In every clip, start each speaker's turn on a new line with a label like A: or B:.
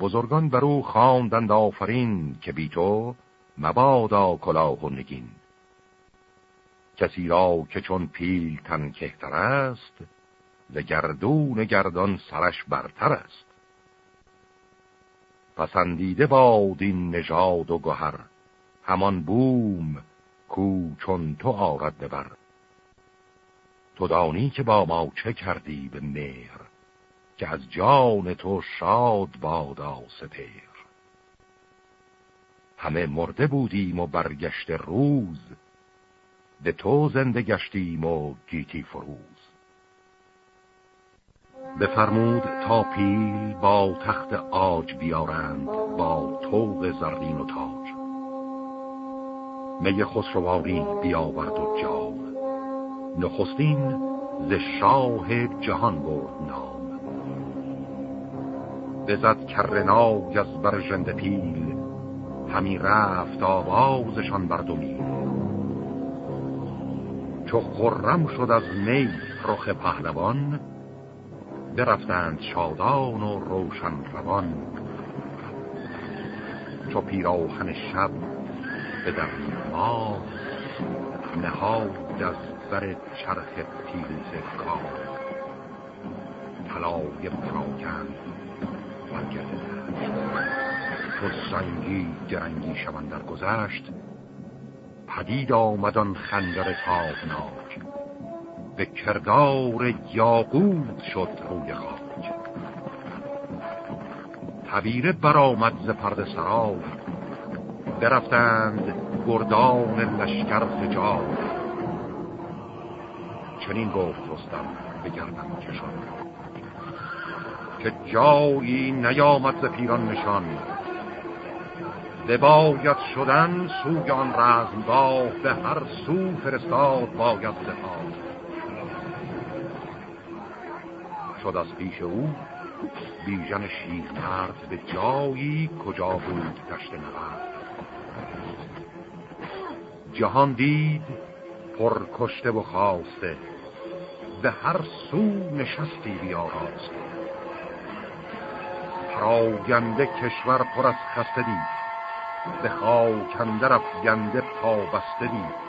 A: بزرگان بر او خواندند آفرین که بی تو مبادا کلاه و نگین. کسی را که چون پیل تن کهتر است ز گردون گردان سرش برتر است. پسندیده باد این نژاد و گهر همان بوم کو چون تو آرد ببر تو دانی که با ما چه کردی به مهر؟ که از جان تو شاد بادا سپیر همه مرده بودیم و برگشت روز به تو زنده گشتیم و گیتی فروز. بفرمود تا پیل با تخت آج بیارند با توق زرین و تاج. می خسروانی بیاورد و جام. نخستین ز شاه جهان برد نام. بزد کرنای از برژند پیل. همی رفت آوازشان بردمی چو خرم شد از می رخ پهلوان برفتند شادان و روشن روان. چو پیراهن شب به در ما نهاد از بر چرخ تیز کار. طلای پراکن برگرده دشت چو سنگی درنگی شوند در گذشت. پدید آمدان خنجر تابناک. به کردار یاقوت شد روی خاک. تبیره برآمد ز پرد سرای. برفتند گردان لشکر سجاد چنین گفت رستم به گردن کشان. که جایی نیامد ز پیران نشان. بباید شدن سوی آن رزمگاه به هر سو فرستاد باید سپاه شد از پیش او بیژن شیر مرد به جایی کجا بود تشت نبرد. جهان دید پر کشته و خواسته به هر سو نشستی بیاراسته پراگنده کشور پر از خسته دید به خاکنده رفگنده پا بسته دید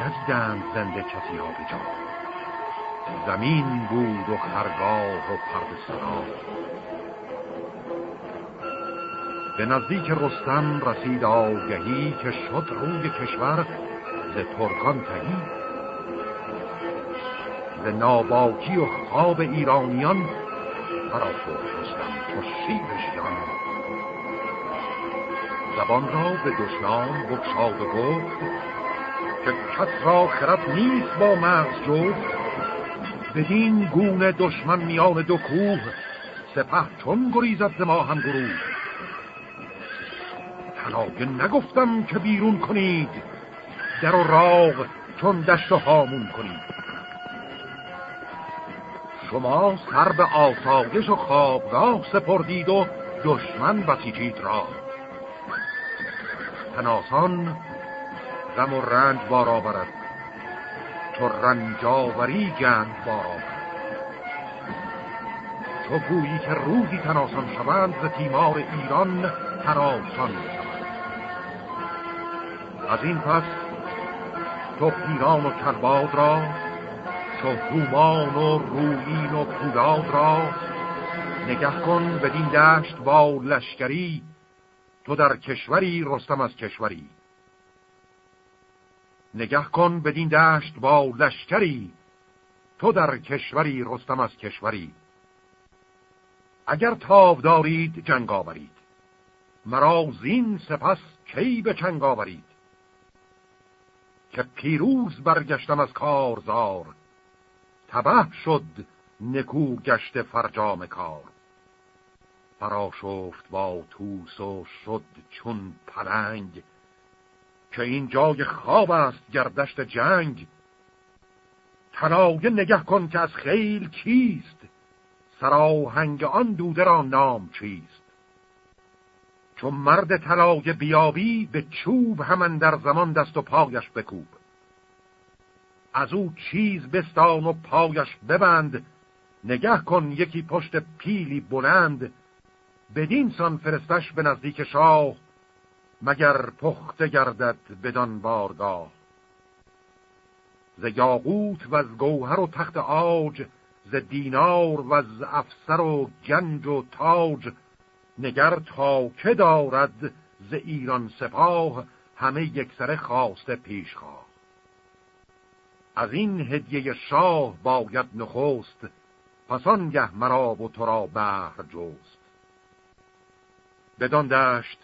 A: ندیدند زنده کسی ها به زمین بود و خرگاه و پرد سرا. به نزدیک رستم رسید آگهی که شد روی کشور ز ترکان تهی. ز ناباکی و خواب ایرانیان فرا رستم تو شیرش جان. زبان را به دشنام بکشاد و گفت که کس را خرد نیست با مغز جفت. بدین گونه دشمن میان دو کوه سپه چون گریزد ز ما هم گروه. تناگه نگفتم که بیرون کنید در و راغ چون دشت و هامون کنید. شما سر به آسایش و خوابگاه سپردید و دشمن بسیجید را. تناسان غم و رنج بار آورد تو رنجاوری گند بار آورد تو گویی که روزی تناسان شوند ز تیمار ایران تراسان از این پس تو پیران و کرباد را تو هومان و روین و پولاد را نگه کن بدین دشت با لشکری تو در کشوری رستم از کشوری. نگه کن بدین دشت با لشکری تو در کشوری رستم از کشوری. اگر تاب دارید جنگ آورید. مرا زین سپس کی به چنگ آورید؟ که پیروز برگشتم از کارزار تبه شد نکو گشت فرجام کار. فراشفت با توس و شد چون پلنگ. که این جای خواب است گردشت جنگ. تنایه نگه کن که از خیل کیست؟ سراهنگ آن دوده را نام چیست؟ چون مرد طلایه بیابی به چوب همان در زمان دست و پایش بکوب. از او چیز بستان و پایش ببند. نگه کن یکی پشت پیلی بلند. بدین سان فرستش به نزدیک شاه مگر پخته گردد بدان بارگاه. ز یاقوت و از گوهر و تخت آج ز دینار و از افسر و گنج و تاج. نگر تا که دارد ز ایران سپاه همه یکسره خواسته پیش خواه. از این هدیه شاه باید نخست پسان گه مرا و تو را بهر جوست بدان دشت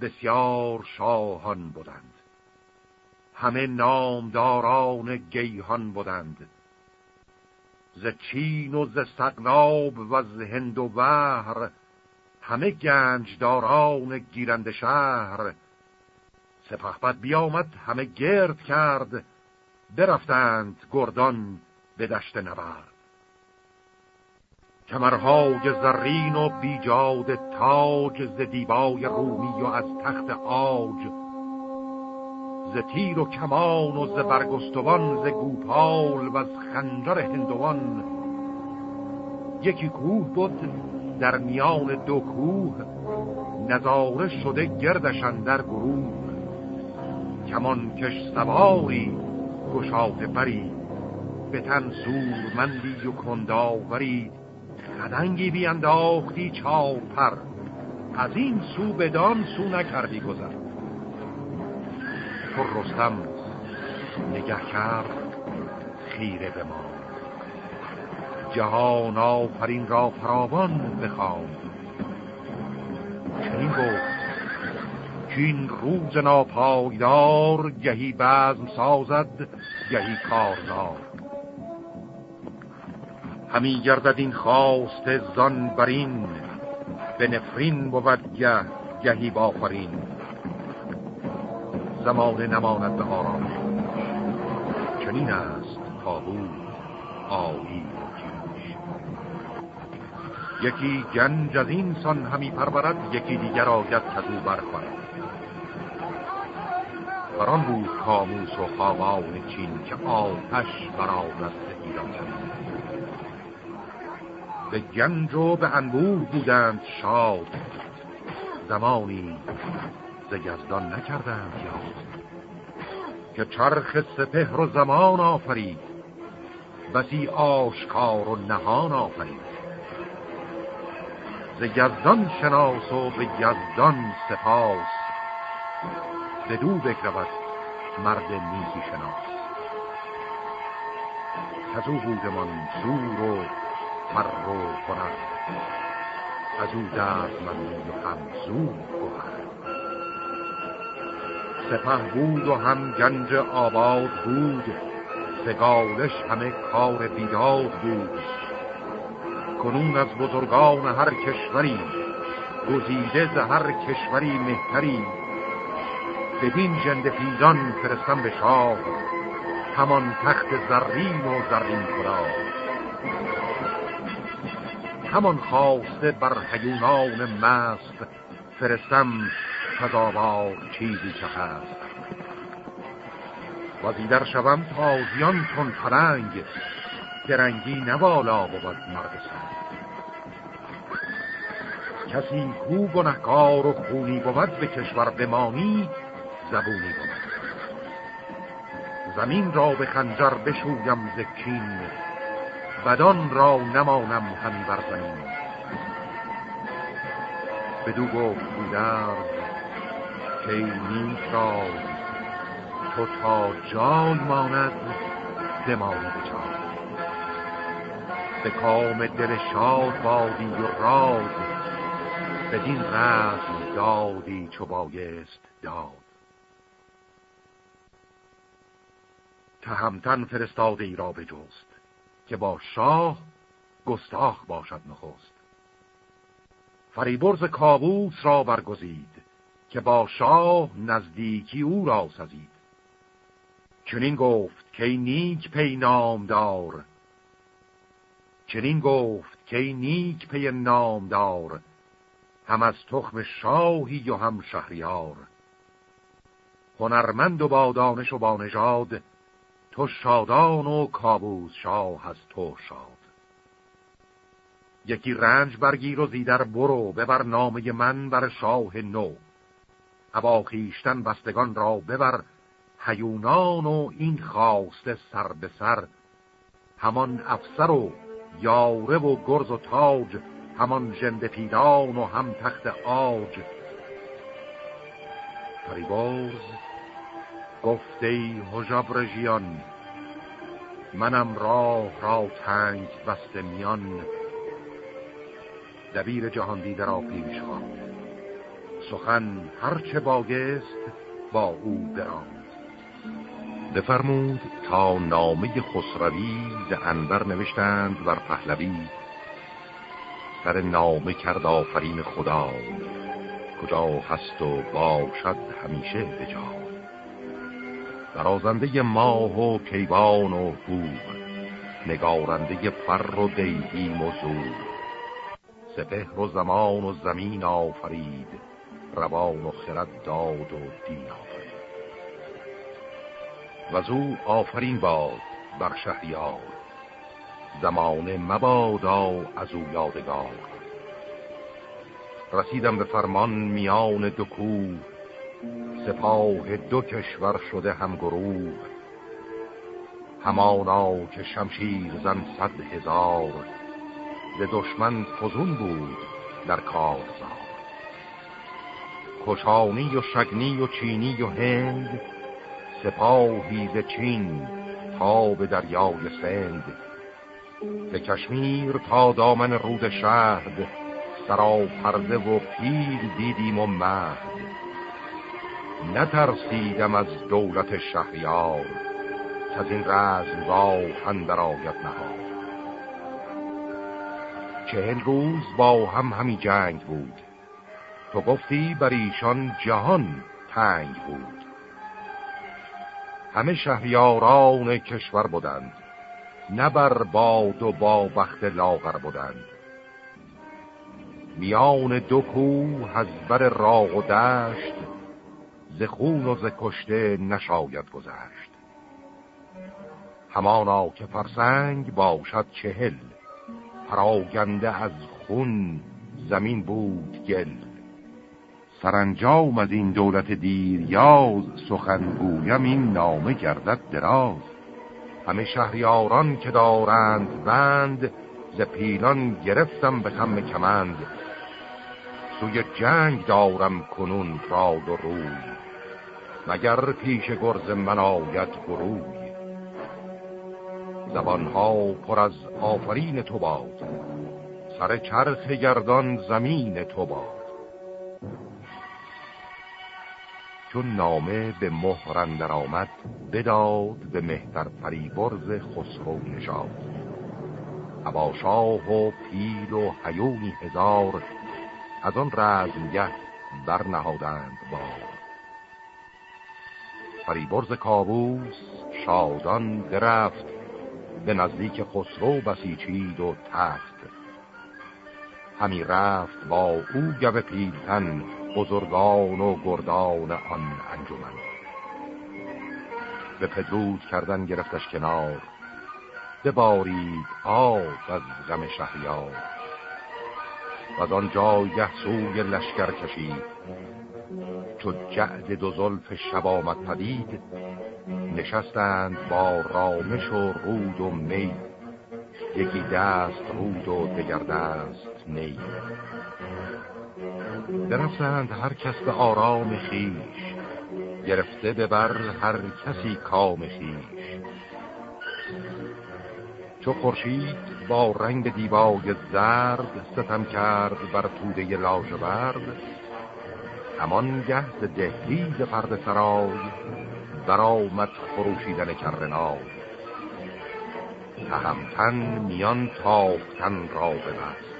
A: بسیار شاهان بودند. همه نامداران گیهان بودند. ز چین و ز سقلاب و ز هند و بحر همه گنجداران گیرند شهر. سپهبد بیامد همه گرد کرد. برفتند گردان به دشت نبرد. کمرهای زرین و بیجاد تاج ز دیبای رومی و از تخت آج ز تیر و کمان و ز برگستوان ز گوپال و از خنجر هندوان. یکی کوه بود در میان دو کوه نظاره شده گردشن در گروه. کمان کش سواری گشاده بری. به تن سورمندی و کنداوری. خدنگی بیانداختی چار پر از این سو بدان سو نکردی گذر. تو رستم نگه کرد خیره به ما جهان آفرین را فراوان بخواند. چنین گفت این روز ناپایدار گهی بزم سازد گهی کارزار. همی گردد این خواست زان برین به نفرین بود گه گهی بافرین. زمان نماند به آرام چنین است کابود آیی یکی گنج از این سان همی پرورد یکی دیگر آید او برخورد. بران بود کاموس و خاقان چین که آتش برآورد ایران زمین به گنج و به انبوه بودند شاد. زمانی ز یزدان نکردند یاد. که چرخ سپهر و زمان آفرید. بسی آشکار و نهان آفرید. ز یزدان شناس و به یزدان سپاس. بدو بگرود مرد نیکی شناس. از او بودمان زور و فر و کنر از او درد من و هم زور گوهر سپه بود و هم گنج آباد بود. سگالش همه کار بیداد بود. کنون از بزرگان هر کشوری گزیده ز هر کشوری مهتری. بدین جند فیزان فرستم به شاه همان تخت زرین و زرین خدا همان خواسته بر حیونان مست فرستم تضاوار چیزی که هست. وزیدر شوم تازیان چون فرنگ درنگی نوالا بود مرد سنگ کسی کو گنهکار و خونی بود به کشور بمانی زبونی بود. زمین را به خنجر بشویم زکین بدان را نمانم همی بر زمین. بدو گفت بودر که نیک تو تا جای ماند دمانی به به کام دل شاد بادی و راز بدین رسم دادی چو بایست داد. تهمتن فرستاده ای را بجست که با شاه گستاخ باشد نخست. فریبرز کابوس را برگزید که با شاه نزدیکی او را سزید. چنین گفت که نیک پی نامدار چنین گفت که نیک پی نامدار هم از تخم شاهی و هم شهریار. هنرمند و با دانش و با نژاد تو شادان و کابوس شاه از تو شاد. یکی رنج برگیر و زیدر برو ببر نامه من بر شاه نو. هوا خیشتن بستگان را ببر هیونان و این خواسته سر به سر. همان افسر و یاره و گرز و تاج همان جند پیدان و هم تخت آج فریبرز گفته هجاب ژیان منم راه را تنگ بسته میان. دبیر جهان دیده را پیش خواند. سخن هرچه باگست با او براند. بفرمود تا نامه خسروی ز انبر نوشتند بر پهلوی. سر نامه کرد آفرین خدا کجا هست و باشد همیشه به جا برازنده ماه و کیوان و هوب نگارنده فر و دیهیم و زور. سپهر و زمان و زمین آفرید روان و خرد داد و دین آفرید. و او آفرین باد بر شهریار. زمان مبادا از او یادگار. رسیدم به فرمان میان دو کوه. سپاه دو کشور شده هم گروه. همانا که شمشیر زن صد هزار. ز دشمن فزون بود در کارزار. کشانی و شگنی و چینی و هند سپاهی ز چین تا به دریای سند به کشمیر تا دامن رود شهد سرا پرده و پیل دیدیم و مهد نترسیدم از دولت شهریار از این رزمگاه اندر آید نهاد چهل روز با هم همی جنگ بود. تو گفتی بر ایشان جهان تنگ بود. همه شهریاران کشور بودند. نه بر باد و با بخت لاغر بودند. میان دو کوه از بر راغ و دشت ز خون و ز کشته نشاید گذشت. همانا که فرسنگ باشد چهل پراگنده از خون زمین بود گل. سرانجام از این دولت دیر یاز سخنگویم این نامه گردد دراز. همه شهریاران که دارند بند ز پیلان گرفتم به خم کمند. سوی جنگ دارم کنون راد و روی مگر پیش گرز من آید گروی. زبانها پر از آفرین تو باد سر چرخ گردان زمین تو باد. چون نامه به مهرندر آمد بداد به مهتر فریبرز خسرو نشاد ابا شاه و پیل و حیونی هزار از آن رزمگه برنهادند بار. فریبرز کابوس شادان درفت به نزدیک خسرو بسیچید و تخت همی رفت با او گوه پیلتن بزرگان و گردان آن انجمن. به پدرود کردن گرفتش کنار ببارید آب از غم شهریار. و از آنجا یه سوی لشکر کشید چو جعد دو زلف شب آمد پدید نشستند با رامش و رود و می. یکی دست رود و دگر دست نی. برفتند هر کس به آرام خیش. گرفته ببر هر کسی کام خیش. چو خورشید با رنگ دیبای زرد ستم کرد بر توده لاژورد همان گهز دهلیز پرد سرای برآمد خروشیدن کرنای تهمتن میان تافتن را ببست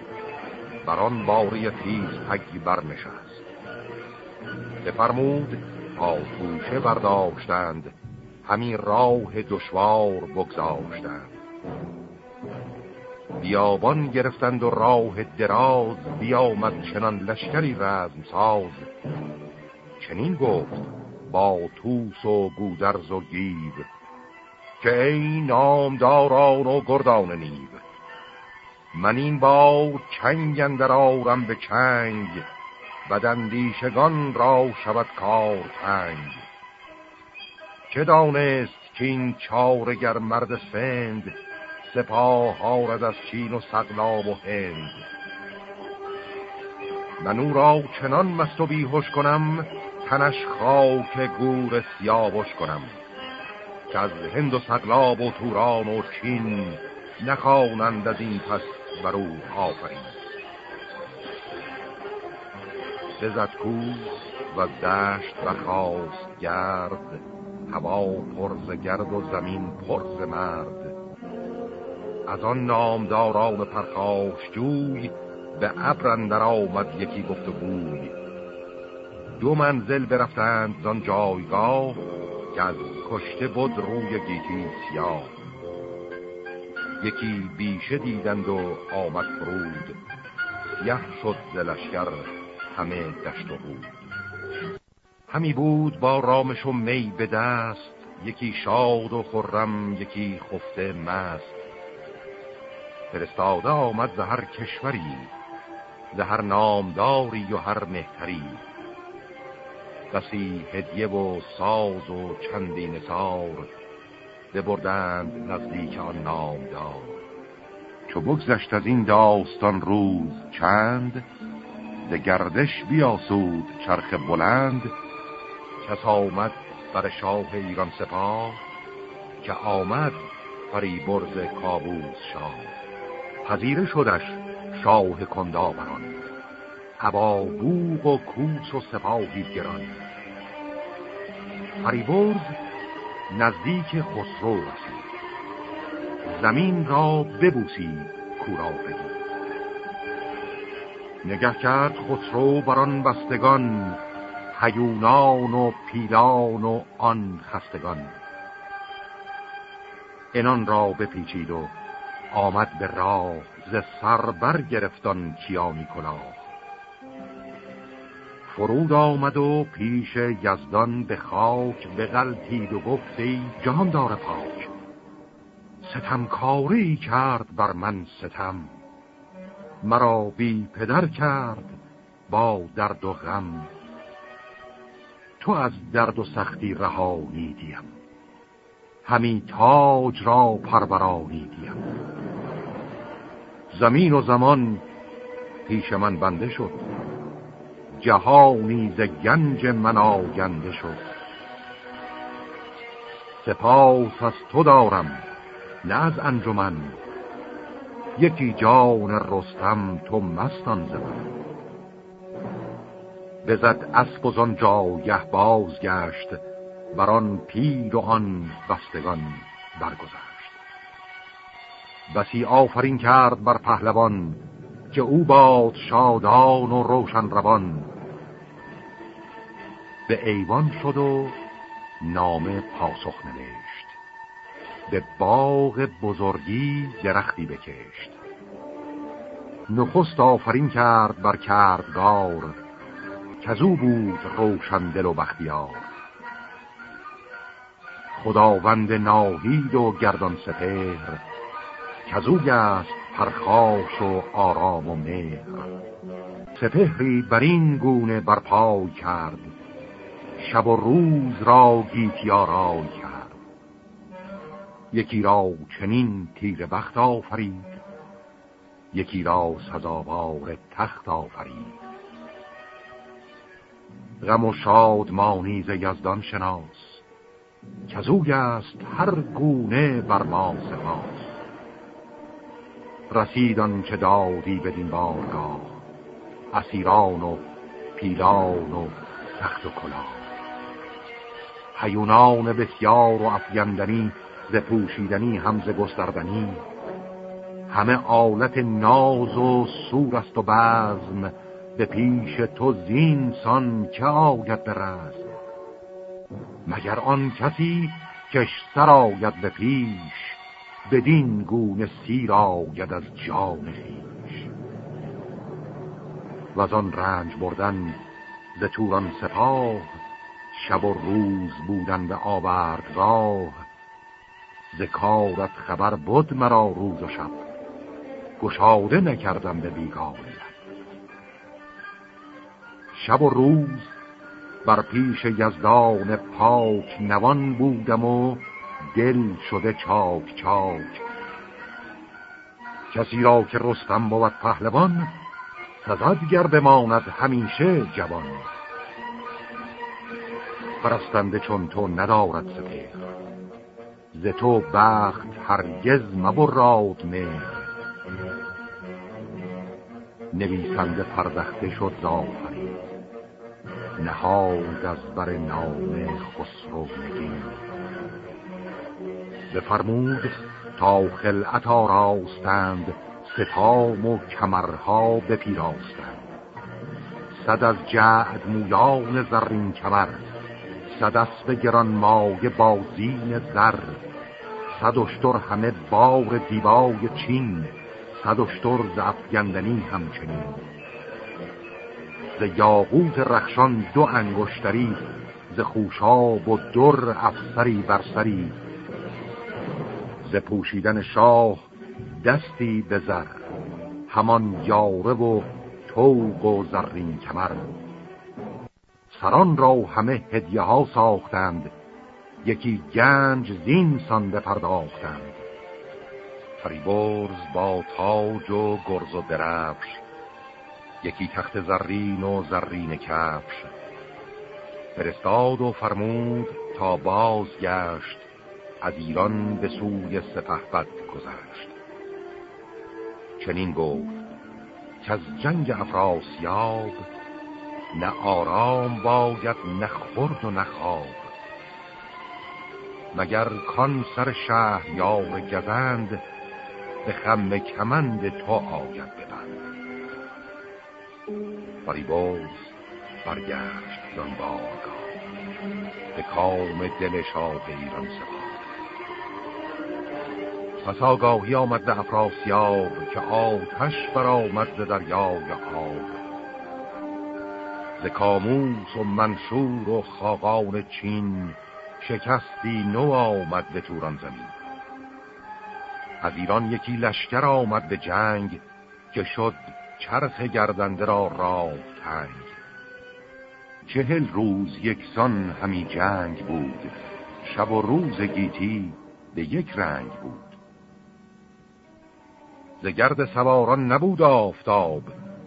A: بر آن باری تیز پگی برنشست. بفرمود تا توشه برداشتند همین راه دشوار بگذاشتند. بیابان گرفتند و راه دراز بیامد چنان لشکری رزم ساز. چنین گفت با توس و گودرز و گیب که ای نامداران و گردان نیب من این با چنگ اندر آرم به چنگ. بدندیشگان را شود کار تنگ. چه دانست که این چارگر مرد سند سپاه هارد از چین و سقلاب و هند. من او را چنان مست و بیهوش کنم تنش خاک گور سیاوش کنم. که از هند و سقلاب و توران و چین نخوانند از این پس بر او آفرین. بزد کوز و دشت و خواست گرد هوا پرز گرد و زمین پرز مرد. از آن نامداران پرخاش جوی به ابر آمد یکی گفت بوی دو منزل برفتند زان جایگاه که از کشته بود روی گیتی سیاه. یکی بیشه دیدند و آمد فرود. سیه شد زلشگر همه دشت و بود. همی بود با رامش و می به دست یکی شاد و خرم یکی خفته مست. فرستاده آمد زهر کشوری زهر نامداری و هر مهتری. بسی هدیه و ساز و چندین سار ببردند نزدیک آن نامدار چو بگذشت از این داستان روز چند ز گردش بیاسود چرخ بلند. کس آمد بر شاه ایران سپاه که آمد برز کابوس شاه. پذیره شدش شاه کنداوران هوا بوغ و کوس و سپاهی گران. فریبرز نزدیک خسرو رسید. زمین را ببوسید کورا بدید نگه کرد خسرو بران بستگان هیونان و پیلان و آن خستگان. انان را بپیچید و آمد به راه ز سر برگرفتان کیانی کلاه. فرود آمد و پیش یزدان به خاک به غلطید و گفت ای دار پاک ستمکاری کرد بر من ستم مرا بی پدر کرد با درد و غم. تو از درد و سختی رهانیدیم همی تاج را پرورانیدیم. زمین و زمان پیش من بنده شد. جهانی ز گنج من آگنده شد. سپاس از تو دارم نه از انجمن. یکی جان رستم تو مستان زمن. بزد اسب و زان جایه بازگشت بر آن پیر و آن بستگان برگذشت. بسی آفرین کرد بر پهلوان که او باد شادان و روشن روان. به ایوان شد و نامه پاسخ نوشت. به باغ بزرگی درختی بکشت. نخست آفرین کرد بر کردگار کزو بود روشن دل و بختیار. خداوند ناهید و گردان سپهر کزو گست پرخاش و آرام و مهر. سپهری بر این گونه برپای کرد شب و روز را گیتی آرای کرد. یکی را چنین تیر بخت آفرید یکی را سزاوار تخت آفرید. غم و شاد مانیز یزدان شناس کزوگ است هر گونه بر ما سپاس. رسیدان که دادی بدین بارگاه اسیران و پیلان و تخت و کلاه. حیونان بسیار و افیندنی ز پوشیدنی همز گستردنی. همه آلت ناز و سور است و بزم به پیش تو زین سان که آید به مگر آن کسی کش سر آید به پیش بدین گونه سیر آید از جان خیش و از آن رنج بردن ز توران سپاه شب و روز بودن به آوردگاه ز کارت خبر بود مرا روز و شب گشاده نکردم به بیگار شب و روز بر پیش یزدان پاک نوان بودم و دل شده چاک چاک. کسی را که رستم بود پهلوان سزد گر بماند همیشه جوان. پرستنده چون تو ندارد سپیر ز تو بخت هرگز مبراد مهر. نویسنده پردخته شد زافری نهاد از بر نام خسرو نگین. بفرمود تا خلعت آراستند ستام و کمرها بپیراستند. صد از جعد مویان زرین کمر صد اسب گران مایه بازین زر. صد اشتر همه بار دیبای چین. صد اشتر ز افگندنی همچنین. ز یاقوت رخشان دو انگشتری ز خوشاب و در افسری برسری ز پوشیدن شاه دستی به زر. همان یاره و توق و زرین کمر. سران را همه هدیه ها ساختند. یکی گنج زین سان بپرداختند. فریبرز با تاج و گرز و درفش یکی تخت زرین و زرین کفش. فرستاد و فرمود تا باز گشت از ایران به سوی سپهبد گذشت. چنین گفت که از جنگ افراسیاب نه آرام باید نه خورد و نه خواب. مگر کان سر شهر یار گزند به خم کمند تو آید ببند. فریبوز برگشت زن بارگاه به کام دل شاه ایران سپاه. پس آگاهی آمد به افراسیاب که آتش برآمد ز دریای آب. ز کاموس و منشور و خاقان چین شکستی نو آمد به توران زمین. از ایران یکی لشکر آمد به جنگ که شد چرخ گردنده را راه تنگ. چهل روز یکسان همی جنگ بود شب و روز گیتی به یک رنگ بود. ز گرد سواران نبود آفتاب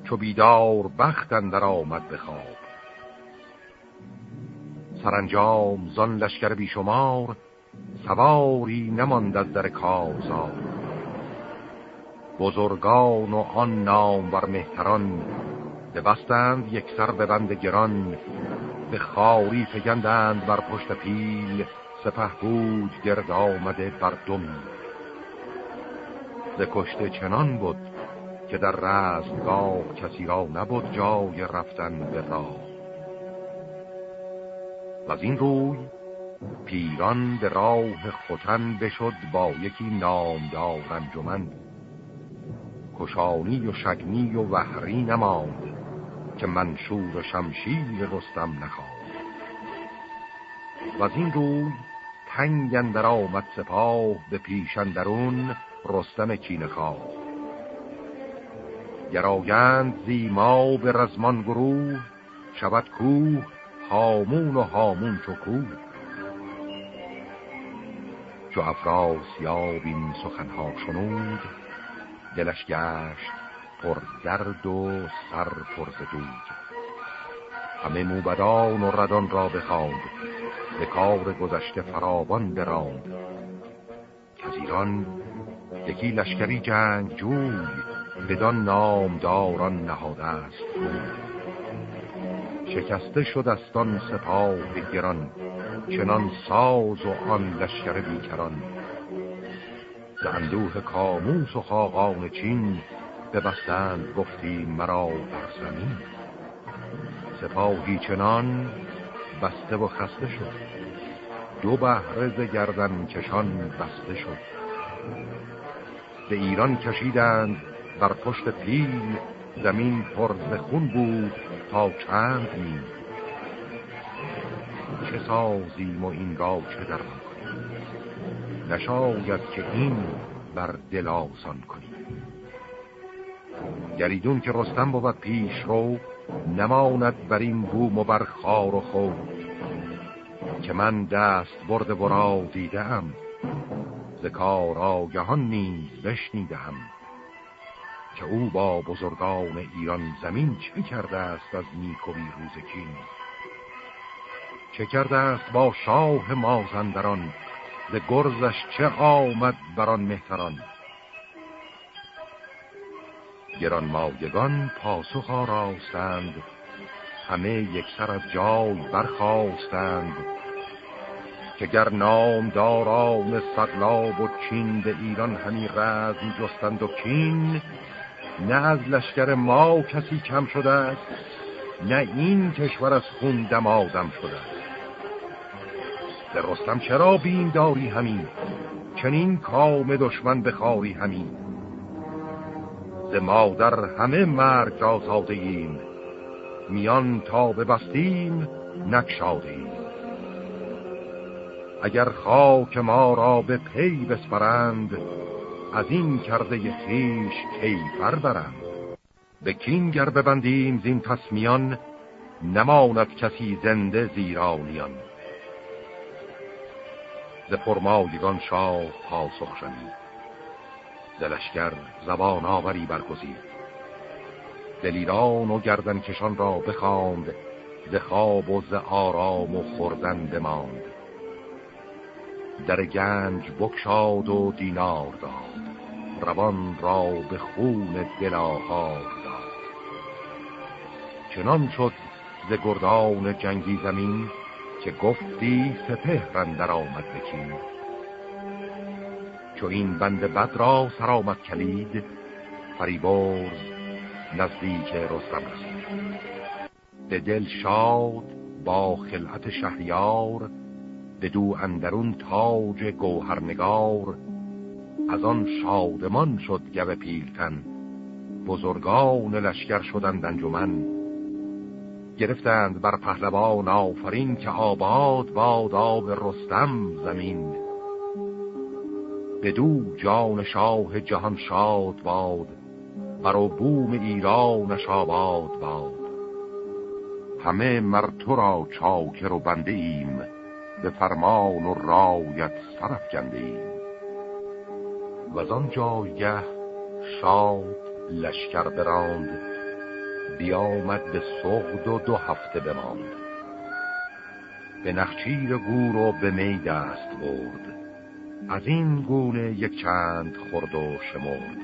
A: چو بیدار بختن در آمد به خواب. سرانجام زان لشکر بیشمار سواری نماند از در کارزار. بزرگان و آن نام بر مهتران بستند یک سر به بند گران به خاری فگندند بر پشت پیل سپه بود گرد آمده بر دومی ز کشته چنان بود که در رزمگاه کسی را نبود جای رفتن به راه. و از این روی پیران به راه خوتن بشد با یکی نامدار انجمن. کشانی و شگنی و وحری نماند که منشور و شمشیر رستم نخواند. و از این روی تنگ در آمد سپاه به پیشندرون رستم کینخواه گرایند زیما به رزمان گروه شود کوه هامون و هامون چو کوه. چو افراسیاب این سخنها شنود دلش گشت پر درد و سر پر زدود. همه موبدان و ردان را بخواند به کار گذشته فراوان براند که ایران یکی لشکری جنگ جوی بدان نامداران نهاده است. شکسته شد استان سپاه گران چنان ساز و آن لشکر بیکران. زندوه کاموس و خاقان چین ببستند گفتی مرا بر زمین. سپاهی چنان بسته و خسته شد. دو بهره گردن کشان بسته شد. به ایران کشیدند بر پشت پیل زمین پر خون بود تا چند میل. چه سازیم و این را چه در نشاید که این بر دل آسان کنیم. گریدون که رستم بود پیش رو نماند بر این بوم و بر خار و خود. که من دست برد برا دیدم ز کار آگهان نیز بشنیدم. که او با بزرگان ایران زمین چه کرده است از نیک و بیروز کین؟ چه کرده است با شاه مازندران؟ ز گرزش چه آمد بران مهتران؟ گران مایگان پاسخ آراستند. همه یک سر از جای برخواستند که گر نام داران سقلاب و چین به ایران همی رزم جستند و کین نه از لشکر ما کسی کم شده است نه این کشور از خون دمادم شده است. در رستم چرا بین داری همین؟ چنین کام دشمن بخاری همین. ز مادر همه مرگ را ساده ایم میان تا ببستیم نکشاده ایم اگر خاک ما را به پی بسپرند از این کرده خیش کیفر برند به کینگر ببندیم زین تصمیان نماند کسی زنده زیرانیان. ز پرمایگان شاه پاسخ شنید. دلشگر زبان آوری برگزید. دلیران و گردن کشان را بخواند ز خواب و ز آرام و خوردن بماند. در گنج بکشاد و دینار داد. روان را به خون دلاهار داد. چنان شد ز گردان جنگی زمین که گفتی سپه در آمد بکین چو این بند بد را سرآمد کلید فریبرز نزدیک رستم رسید. به دل شاد با خلعت شهریار به دو اندرون تاج گوهرنگار. از آن شادمان شد گوه پیلتن بزرگان لشکر شدند انجمن. گرفتند بر پهلوان آفرین که آباد باد آب رستم زمین. بدو جان شاه جهان شاد باد بر بوم ایرانش آباد باد. همه مر تو را چاکر و بنده ایم. به فرمان و رایت سرف کنده ایم و از آن شاد لشکر براند بیامد به سغد و دو هفته بماند. به نخچیر گور و به می دست برد. از این گونه یک چند خورد و شمرد.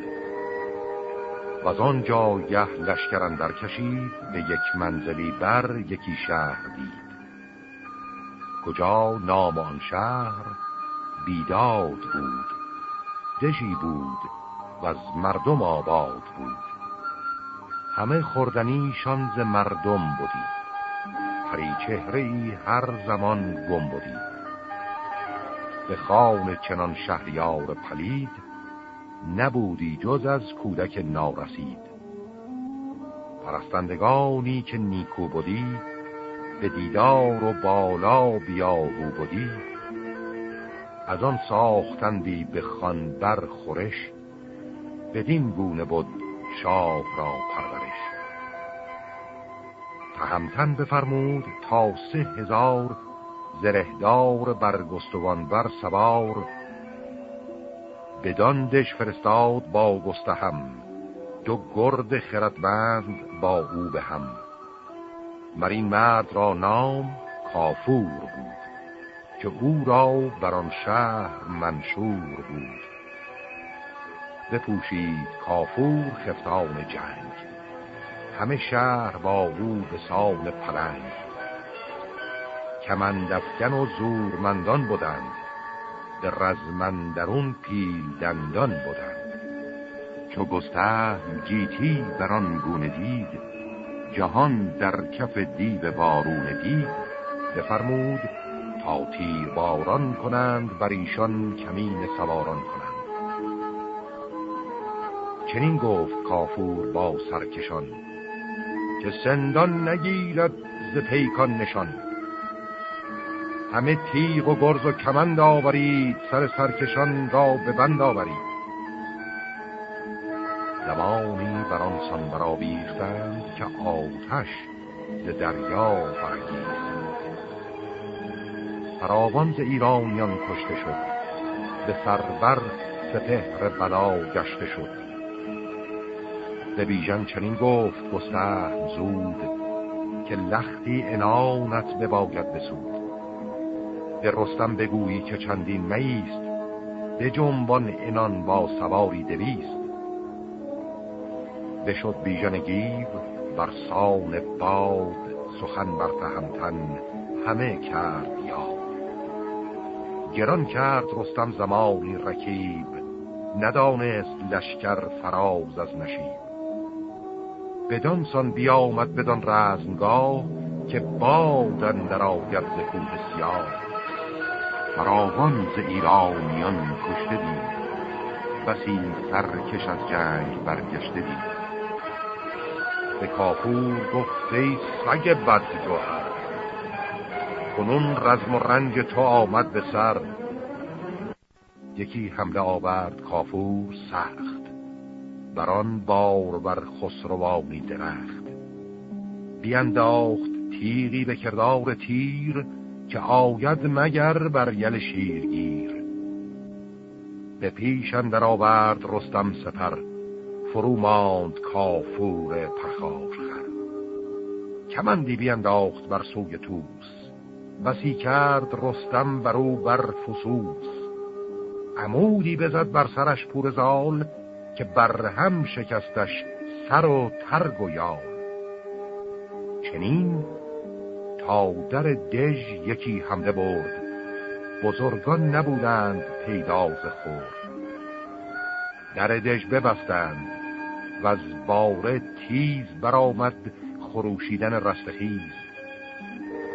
A: و از آن جایه لشکرن در کشید به یک منزلی بر یکی شهر دید. کجا نام آن شهر بیداد بود دژی بود و از مردم آباد بود. همه خوردنیشان ز مردم بودی پری چهره ای هر زمان گم بودی. به خان چنان شهریار پلید نبودی جز از کودک نارسید. پرستندگانی که نیکو بودی به دیدار و بالا بیاهو بودی از آن ساختندی به خان بر خورش بدین گونه بود شاه را پرورش. تهمتن بفرمود تا سه هزار زرهدار برگستوان بر سوار. بدان دش فرستاد با گستهم دو گرد خردمند با او به هم. مرین مرد را نام کافور بود که او را بر آن شهر منشور بود. بپوشید کافور خفتان جنگ همه شهر با او به سان پلنگ. کمندفگن و زورمندان بودند به رزمندرون پیل دندان بودند. چو گسته جیتی بران گونه دید جهان در کف دیو بارون دید بفرمود تا تیر باران کنند بر ایشان کمین سواران کنند. چنین گفت کافور با سرکشان که سندان نگیرد ز پیکان نشان. همه تیغ و گرز و کمند آورید سر سرکشان را به بند آورید. زمانی بر آن سان برآویختند که آتش ز دریا برانگیخت. فراوان ز ایرانیان کشته شد. به سربر سپهر بلا گشته شد. بیژن چنین گفت گسته زود که لختی انانت بباید بسود. به رستم بگویی که چندین میست به جنبان انان با سواری دویست. بشد بیژن گیو بر سان باد سخن بر تهمتن همه کرد یاد. گران کرد رستم زمانی رکیب ندانست لشکر فراز از نشیب. بدان سان بیامد بدان رزمگاه که بادن در آگرد ز کوه سیاه. فراوان ز ایرانیان کشته دید بسی سرکش از جنگ برگشته دید. به کافور گفت ای سگ بدگوهر کنون رزم و رنج تو آمد به سر. یکی حمله آورد کافور سخت بران بار بر خسروانی درخت. بینداخت تیغی به کردار تیر که آید مگر بر یل شیرگیر. به پیش اندر آورد رستم سپر فرو ماند کافور پرخاش خر. کمندی بینداخت بر سوی توس بسی کرد رستم بر او بر فسوس. عمودی بزد بر سرش پور زال که بر هم شکستش سر و ترگ و یال. چنین تا در دژ یکی حمله برد. بزرگان نبودند پیداز خورد در دژ ببستند. و از باره تیز برآمد خروشیدن رستخیز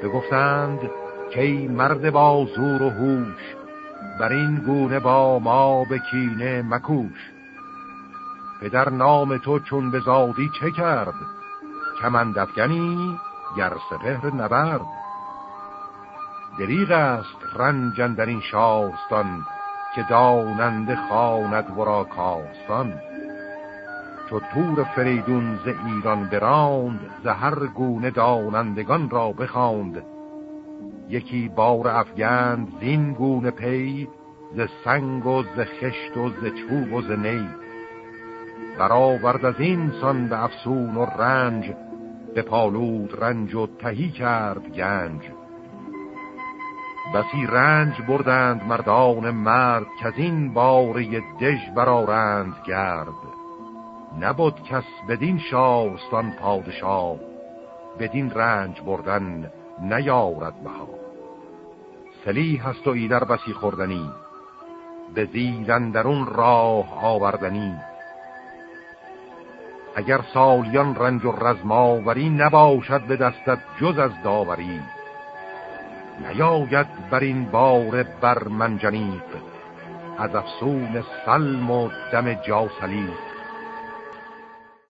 A: بگفتند که مرد با زور و هوش بر این گونه با ما به کینه مکوش. پدر نام تو چون به زادی چه کرد؟ کمند افگنی گر سپهر نبرد. دریغ است رنجن در این شاستان که داننده خواند ورا کاستان. چو تور فریدون ز ایران براند زهر گونه دانندگان را بخواند. یکی بار افگند زین گونه پی ز سنگ و ز خشت و ز چوب و ز نی. برآورد از این سان به افسون و رنج به پالود رنج و تهی کرد گنج. بسی رنج بردند مردان مرد که از این باره دژ برارند گرد. نبود کس بدین شاستان پادشاه بدین رنج بردن نیارد بها. سلی هست و ایدر بسی خوردنی به زیدن در اون راه آوردنی. اگر سالیان رنج و رزماوری نباشد به دستت جز از داوری. نیاید بر این بار بر منجنیق از افسون سلم و دم جاسلیق.